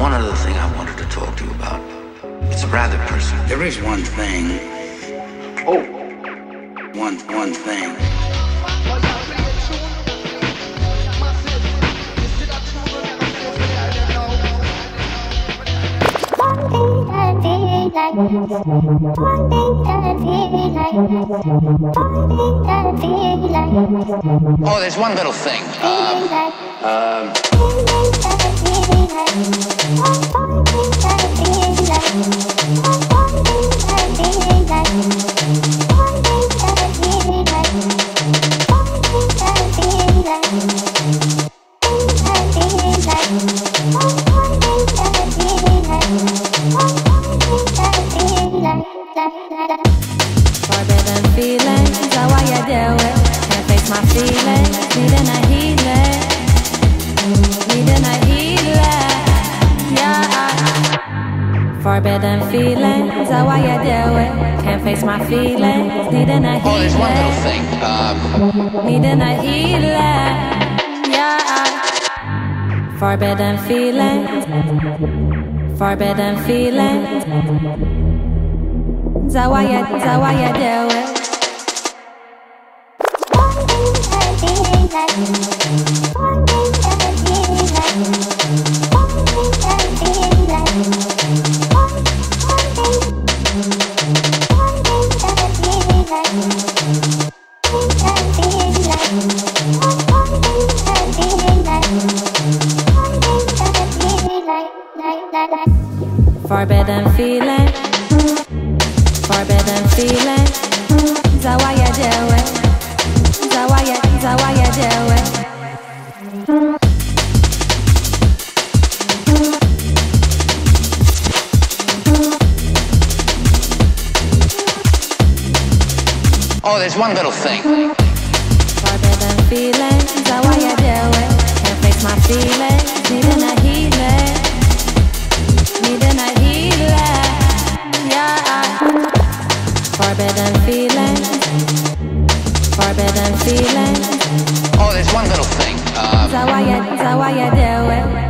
one other thing I wanted to talk to you about. It's rather personal. There is one thing. Oh, one one thing. Oh, there's one little thing. Um, Forbidden feelings are why you do it. Can't face my feelings, needing a healing, needing a healing. Yeah. Forbidden feelings you do it. Can't face my feelings, needing a oh, there's one little thing. Um, needing a healing. Yeah. Forbidden feelings, forbidden feelings. Zawaya, do it. Forbidden feeling, forbidden feeling. Zawaya, do it. Zawaya, Zawaya, do it. oh, there's one little thing. Forbidden feeling. Zawaya, do it. Can't face my feelings. Needing a Forbidden feeling. Forbidden feeling. Oh, there's one little thing. Um, Zawaya, Zawaya, do it.